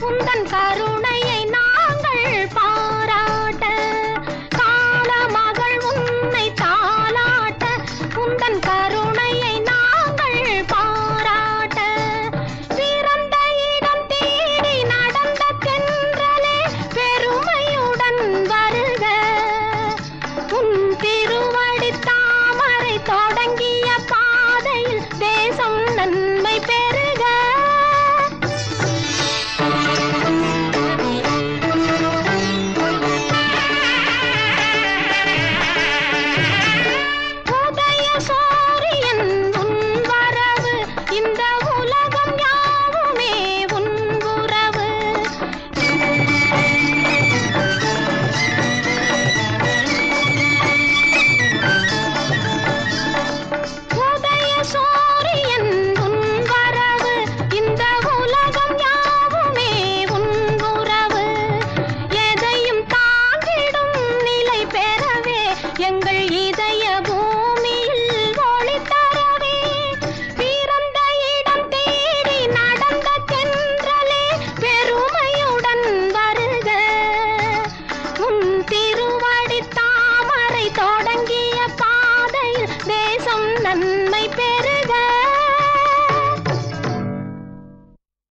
உந்தன் கருணை. तेरे